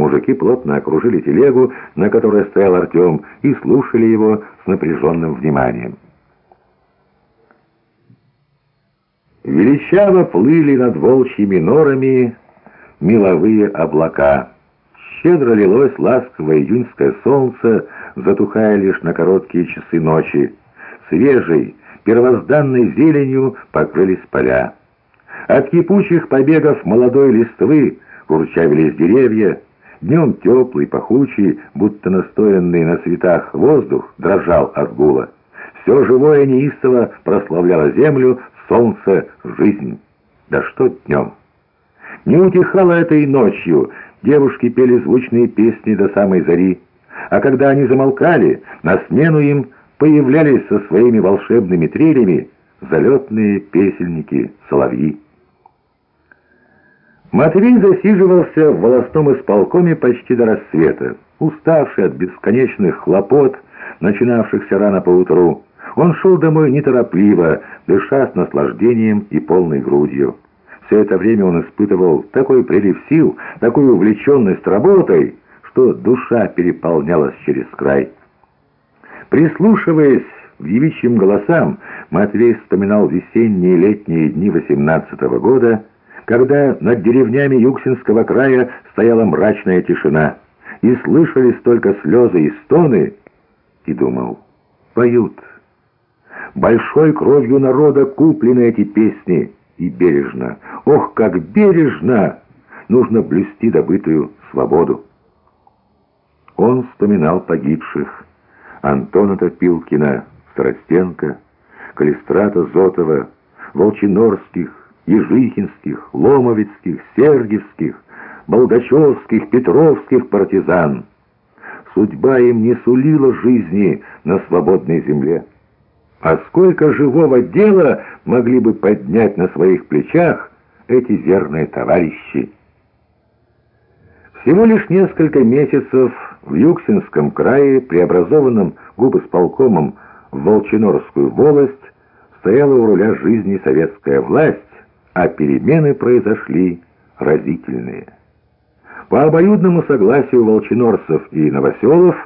Мужики плотно окружили телегу, на которой стоял Артем, и слушали его с напряженным вниманием. Величаво плыли над волчьими норами меловые облака. Щедро лилось ласковое июньское солнце, затухая лишь на короткие часы ночи. Свежей, первозданной зеленью покрылись поля. От кипучих побегов молодой листвы курчавились деревья, Днем теплый, пахучий, будто настоянный на цветах воздух, дрожал от гула. Все живое неистово прославляло землю, солнце, жизнь. Да что днем! Не утихало это и ночью. Девушки пели звучные песни до самой зари. А когда они замолкали, на смену им появлялись со своими волшебными трелями залетные песельники, соловьи. Матвей засиживался в волосном исполкоме почти до рассвета. Уставший от бесконечных хлопот, начинавшихся рано поутру, он шел домой неторопливо, дыша с наслаждением и полной грудью. Все это время он испытывал такой прилив сил, такую увлеченность работой, что душа переполнялась через край. Прислушиваясь в девичьим голосам, Матвей вспоминал весенние и летние дни восемнадцатого года, когда над деревнями Юксинского края стояла мрачная тишина, и слышались только слезы и стоны, и думал, поют. Большой кровью народа куплены эти песни, и бережно, ох, как бережно, нужно блюсти добытую свободу. Он вспоминал погибших, Антона Топилкина, Старостенко, Калистрата Зотова, Волчинорских, Ежихинских, Ломовицких, Сергиевских, Болгачевских, Петровских партизан. Судьба им не сулила жизни на свободной земле. А сколько живого дела могли бы поднять на своих плечах эти верные товарищи? Всего лишь несколько месяцев в Юксинском крае, преобразованном губосполкомом в Волчинорскую волость, стояла у руля жизни советская власть, а перемены произошли разительные. По обоюдному согласию волчинорцев и новоселов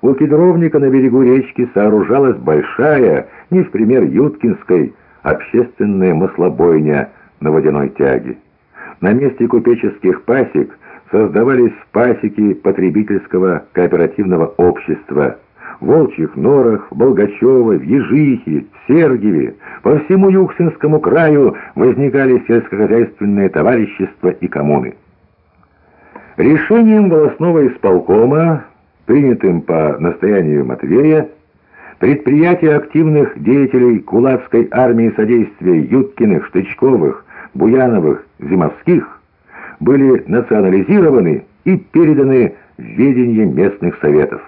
у кедровника на берегу речки сооружалась большая, не в пример Юткинской, общественная маслобойня на водяной тяге. На месте купеческих пасек создавались пасеки потребительского кооперативного общества – в Волчьих Норах, в Болгачево, в Ежихе, в Сергиеве, по всему Юксинскому краю возникали сельскохозяйственные товарищества и коммуны. Решением волосного исполкома, принятым по настоянию Матвея, предприятия активных деятелей кулацкой армии содействия Юткиных, Штычковых, Буяновых, Зимовских были национализированы и переданы в ведение местных советов.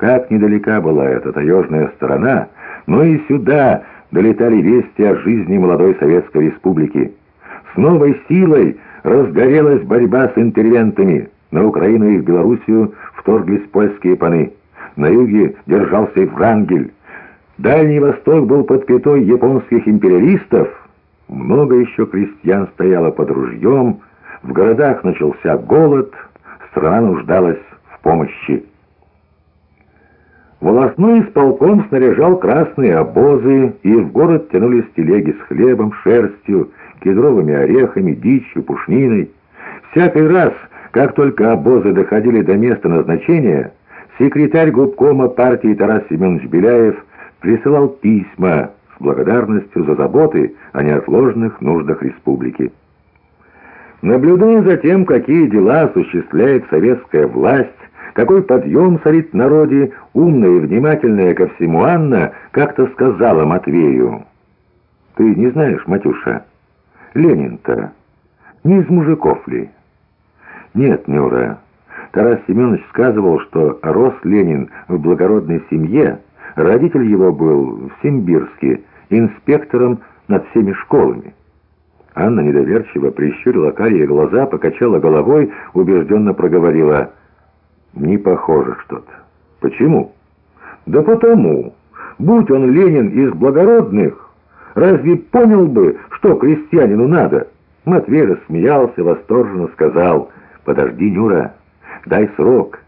Как недалека была эта таежная сторона, но и сюда долетали вести о жизни молодой Советской Республики. С новой силой разгорелась борьба с интервентами. На Украину и в Белоруссию вторглись польские паны. На юге держался Врангель. Дальний Восток был под пятой японских империалистов. Много еще крестьян стояло под ружьем. В городах начался голод. Страна нуждалась в помощи. Волосной исполком снаряжал красные обозы, и в город тянулись телеги с хлебом, шерстью, кедровыми орехами, дичью, пушниной. Всякий раз, как только обозы доходили до места назначения, секретарь губкома партии Тарас Семенович Беляев присылал письма с благодарностью за заботы о неотложных нуждах республики. Наблюдая за тем, какие дела осуществляет советская власть, какой подъем царит в народе, умная и внимательная ко всему Анна как-то сказала Матвею. «Ты не знаешь, Матюша, Ленин-то не из мужиков ли?» «Нет, Нюра». Тарас Семенович сказывал, что рос Ленин в благородной семье, родитель его был в Симбирске инспектором над всеми школами. Анна недоверчиво прищурила карие глаза, покачала головой, убежденно проговорила не похоже что-то. Почему? Да потому. Будь он Ленин из благородных, разве понял бы, что крестьянину надо? Матвей рассмеялся, восторженно сказал, «Подожди, Нюра, дай срок».